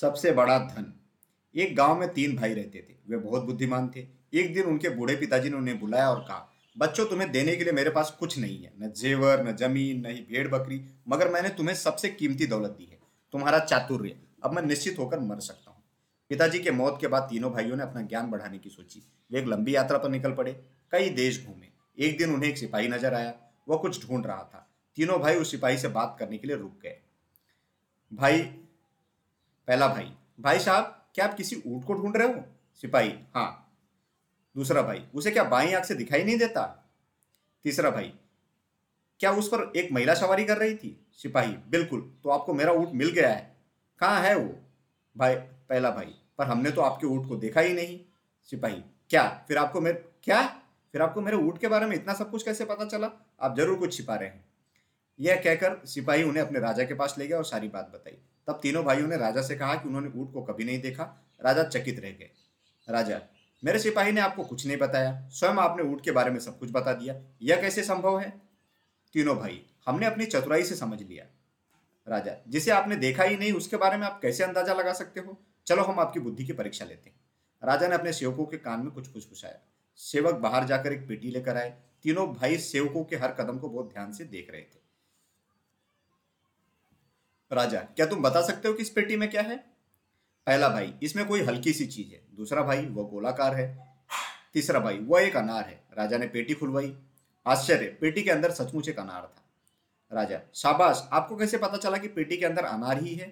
सबसे बड़ा धन। एक गाँव में तीन भाई रहते थे। वे बहुत बुद्धिमान थे। एक दिन उनके बूढ़े पिताजी ने उन्हें बुलाया और कहा, बच्चों, तुम्हें देने के लिए मेरे पास कुछ नहीं है। न जेवर, न ज़मीन, न ही भेड़ बकरी, मगर मैंने तुम्हें सबसे कीमती दौलत दी है। तुम्हारा चातुर्य। अब मैं निश्चित होकर मर सकता हूँ। पिताजी के मौत के बाद तीनों भाइयों ने अपना ज्ञान बढ़ाने की सोची। वे एक लंबी यात्रा पर निकल पड़े। कई देश घूमे। एक दिन उन्हें एक सिपाही नज़र आया। वह कुछ ढूंढ रहा था। तीनों भाई उस सिपाही से बात करने के लिए रुक गए। भाई पहला भाई। भाई साहब, क्या आप किसी ऊँट को ढूंढ रहे हो? सिपाही हाँ। दूसरा भाई, उसे क्या बाई आँख से दिखाई नहीं देता? तीसरा भाई, क्या उस पर एक महिला सवारी कर रही थी? सिपाही, बिल्कुल तो आपको मेरा ऊँट मिल गया है। कहाँ है वो? भाई, पहला भाई, पर हमने तो आपके ऊँट को देखा ही नहीं। सिपाही, क्या, फिर आपको मेरे, क्या? फिर आपको मेरे ऊँट के बारे में इतना सब कुछ कैसे पता चला? आप ज़रूर कुछ छिपा रहे हैं। यह कहकर सिपाही उन्हें अपने राजा के पास ले गया और सारी बात बताई। तब तीनों भाइयों ने राजा से कहा कि उन्होंने ऊँट को कभी नहीं देखा। राजा चकित रह गए। राजा, मेरे सिपाही ने आपको कुछ नहीं बताया। स्वयं आपने ऊँट के बारे में सब कुछ बता दिया। यह कैसे संभव है? तीनों भाई, हमने अपनी चतुराई से समझ लिया। राजा, जिसे आपने देखा ही नहीं, उसके बारे में आप कैसे अंदाज़ा लगा सकते हो? चलो, हम आपकी बुद्धि की परीक्षा लेते हैं। राजा ने अपने सेवकों के कान में कुछ पूछाया। सेवक बाहर जाकर एक पेटी लेकर आए। तीनों भाई सेवकों के हर कदम को बहुत ध्यान से देख रहे थे। राजा, क्या तुम बता सकते हो कि इस पेटी में क्या है? पहला भाई, इसमें कोई हल्की सी चीज़ है। दूसरा भाई, वह गोलाकार है। तीसरा भाई, वह एक अनार है। राजा ने पेटी खुलवाई। आश्चर्य, पेटी के अंदर सचमुच एक अनार था। राजा, शाबाश, आपको कैसे पता चला कि पेटी के अंदर अनार ही है?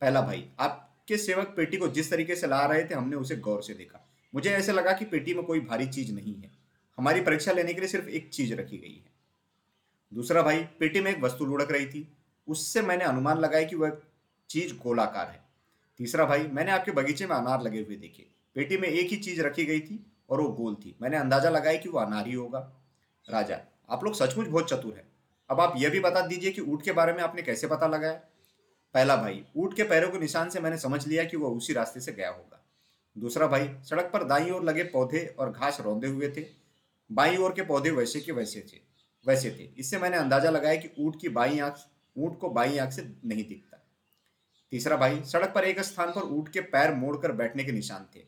पहला भाई, आपके सेवक पेटी को जिस तरीके से ला रहे थे, हमने उसे गौर से देखा। मुझे ऐसे लगा कि पेटी में कोई भारी चीज़ नहीं है। हमारी परीक्षा लेने के लिए सिर्फ़ एक चीज़ रखी गई है। दूसरा भाई, पेटी में एक वस्तु लुढ़क रही थी। उससे मैंने अनुमान लगाया कि वह चीज़ गोलाकार है। तीसरा भाई, मैंने आपके बगीचे में अनार लगे हुए देखे। पेटी में एक ही चीज़ रखी गई थी और वो गोल थी। मैंने अंदाज़ा लगाया कि वो अनार ही होगा। राजा, आप लोग सचमुच बहुत चतुर है। अब आप यह भी बता दीजिए कि ऊँट के बारे में आपने कैसे पता लगाया? पहला भाई, ऊँट के पैरों के निशान से मैंने समझ लिया कि वह उसी रास्ते से गया होगा। दूसरा भाई, सड़क पर दाई ओर लगे पौधे और घास रौंदे हुए थे। बाई ओर के पौधे वैसे के वैसे थे वैसे थे। इससे मैंने अंदाज़ा लगाया कि ऊँट की बाई आँख ऊँट को बाई आँख से नहीं दिखता। तीसरा भाई, सड़क पर एक स्थान पर ऊँट के पैर मोड़कर बैठने के निशान थे।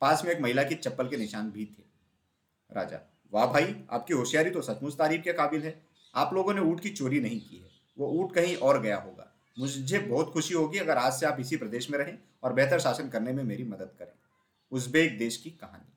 पास में एक महिला की चप्पल के निशान भी थे। राजा, वाह भाई, आपकी होशियारी तो सचमुच तारीफ़ के काबिल है। आप लोगों ने ऊँट की चोरी नहीं की है। वो ऊँट कहीं और गया होगा। मुझे बहुत खुशी होगी अगर आज से आप इसी प्रदेश में रहें और बेहतर शासन करने में मेरी मदद करें। उज्बेक देश की कहानी।